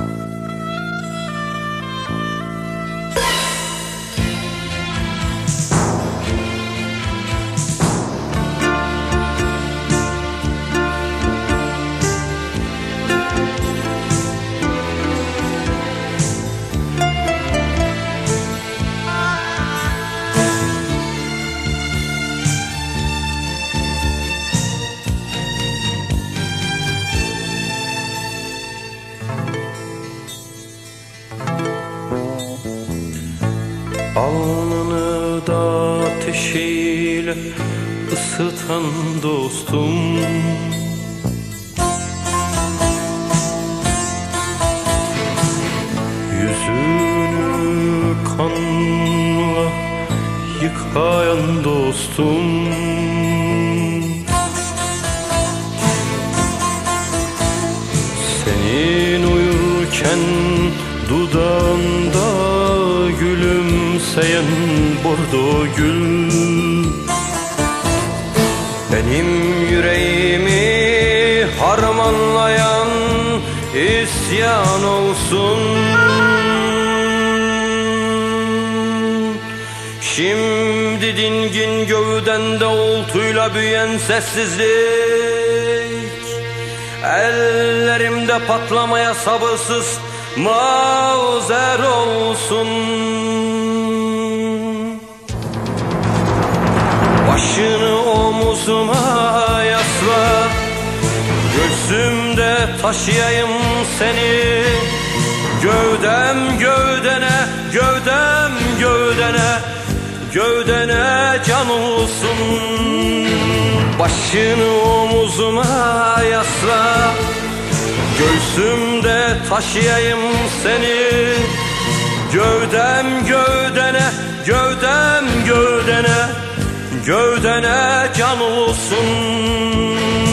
Bye. Alnını da ateşiyle ısıtan dostum. Yüzünü kanla yıkayan dostum. Senin uyurken dudağında gülümseyen bordo gül. Benim yüreğimi harmanlayan isyan olsun. Şimdi dingin gövdende oltuyla büyüyen sessizlik. Ellerimde patlamaya sabırsız mazer olsun Başını omuzuma yasla. Göğsümde taşıyayım seni. Gövdem gövdene, gövdem gövdene. Gövdene can olsun. Başını omuzuma yasla. Göğsümde taşıyayım seni. Gövdem gövdene, Gövdene can olsun.